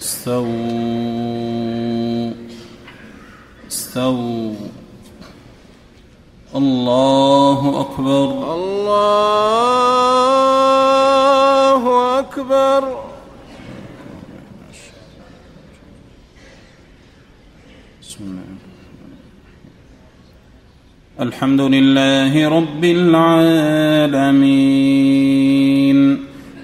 استووا. استووا الله أكبر. الله أكبر. بسم الله. الحمد لله رب العالمين.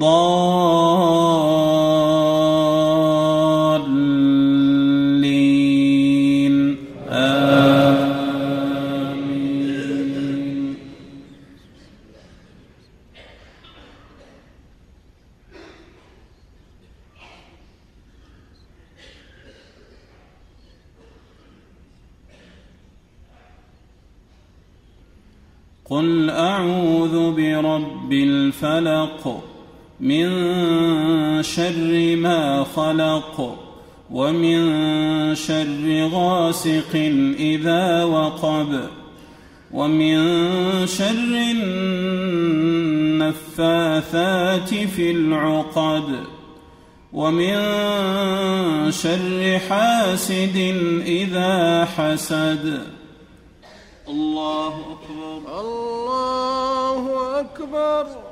آمين. قل أعوذ برب الفلق. من شر ما خلق ومن شر غاسق إذا وقب ومن شر النفاثات في العقد ومن شر حاسد إذا حسد. الله أكبر. الله أكبر.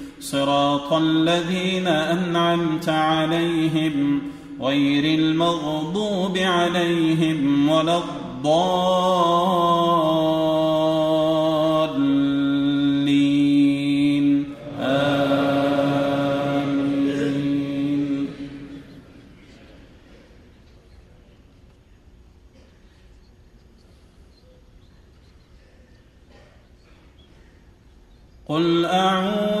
صراط الذين أنعمت عليهم غير المغضوب عليهم ولا الضالين. آمين. قل أعوذ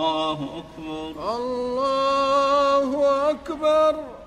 الله أكبر. الله أكبر.